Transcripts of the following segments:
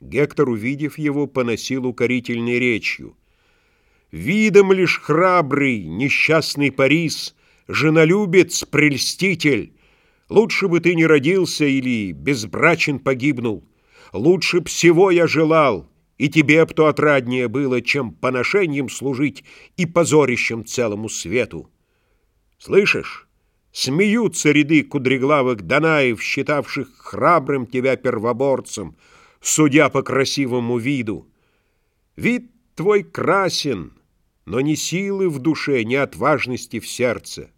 Гектор, увидев его, поносил укорительной речью. «Видом лишь храбрый, несчастный Парис, женолюбец, прельститель, лучше бы ты не родился или безбрачен погибнул, лучше б всего я желал, и тебе б то отраднее было, чем поношением служить и позорищем целому свету. Слышишь?» Смеются ряды кудреглавых Данаев, считавших храбрым тебя первоборцем, судя по красивому виду. Вид твой красен, но ни силы в душе, ни отважности в сердце.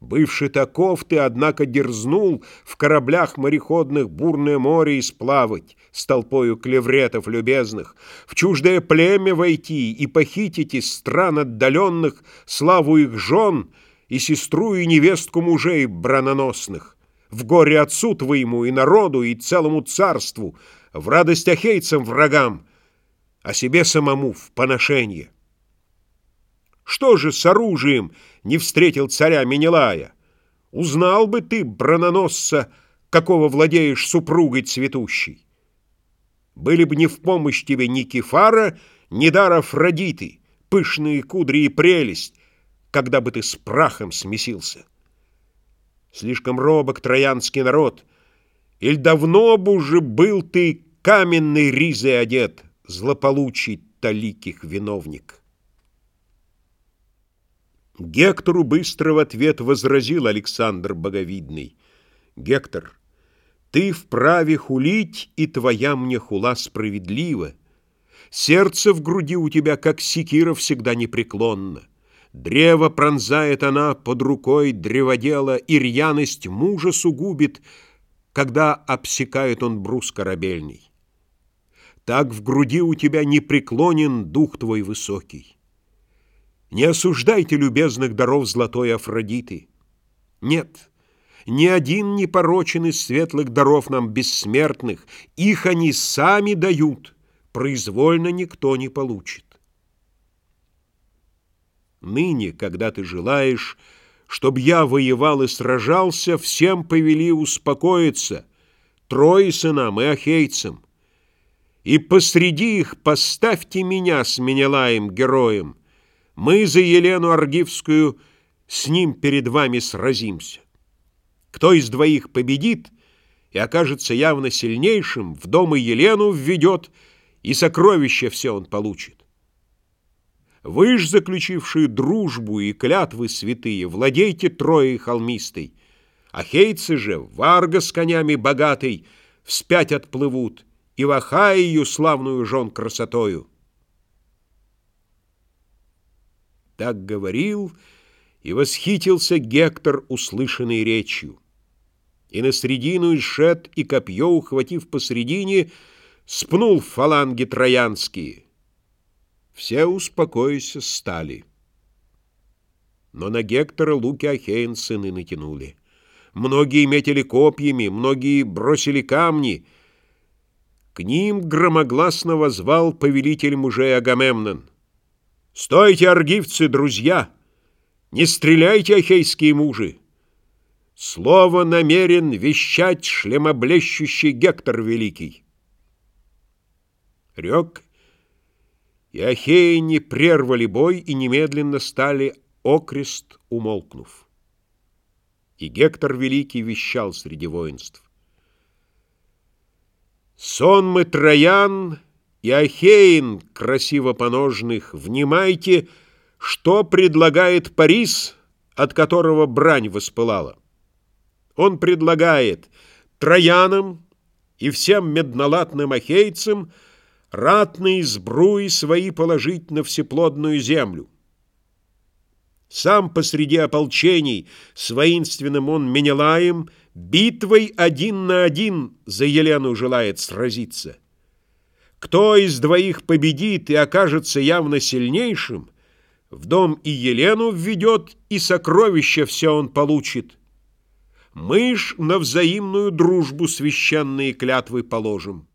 Бывший таков ты, однако, дерзнул в кораблях мореходных бурное море исплавать с толпою клевретов любезных, в чуждое племя войти и похитить из стран отдаленных славу их жен — и сестру, и невестку мужей браноносных, в горе отцу твоему и народу, и целому царству, в радость ахейцам врагам, а себе самому в поношение. Что же с оружием не встретил царя Менелая? Узнал бы ты, брононосца, какого владеешь супругой цветущей. Были бы не в помощь тебе ни Кефара, ни дар Афродиты, пышные кудри и прелесть, когда бы ты с прахом смесился. Слишком робок троянский народ, Иль давно бы уже был ты каменной ризой одет, Злополучий таликих виновник. Гектору быстро в ответ возразил Александр Боговидный. Гектор, ты вправе хулить, и твоя мне хула справедлива. Сердце в груди у тебя, как секира, всегда непреклонно. Древо пронзает она под рукой древодела, И рьяность мужа сугубит, Когда обсекает он брус корабельный. Так в груди у тебя не преклонен дух твой высокий. Не осуждайте любезных даров золотой Афродиты. Нет, ни один не порочен из светлых даров нам бессмертных, Их они сами дают, произвольно никто не получит. Ныне, когда ты желаешь, Чтоб я воевал и сражался, Всем повели успокоиться, Трое сынам и ахейцам. И посреди их поставьте меня с Менелаем героем. Мы за Елену Аргивскую с ним перед вами сразимся. Кто из двоих победит и окажется явно сильнейшим, в дом и Елену введет, и сокровища все он получит. Вы ж, заключившие дружбу и клятвы святые, Владейте Троей холмистой. Ахейцы же, Варга с конями богатый, Вспять отплывут, и в Ахаию славную жен красотою. Так говорил и восхитился Гектор услышанной речью. И на средину ишет и копье, ухватив посредине, спнул фаланги троянские — все, успокоясь, стали. Но на Гектора луки Ахеин сыны натянули. Многие метили копьями, многие бросили камни. К ним громогласно возвал повелитель мужей Агамемнон. «Стойте, аргивцы, друзья! Не стреляйте, ахейские мужи! Слово намерен вещать шлемоблещущий Гектор Великий!» Рек и Ахеи прервали бой и немедленно стали окрест, умолкнув. И Гектор Великий вещал среди воинств. Сонмы Троян и Ахеин, красиво поножных, внимайте, что предлагает Парис, от которого брань воспылала. Он предлагает Троянам и всем меднолатным ахейцам — ратные сбруи свои положить на всеплодную землю. Сам посреди ополчений с воинственным он Менелаем битвой один на один за Елену желает сразиться. Кто из двоих победит и окажется явно сильнейшим, в дом и Елену введет, и сокровища все он получит. Мы ж на взаимную дружбу священные клятвы положим.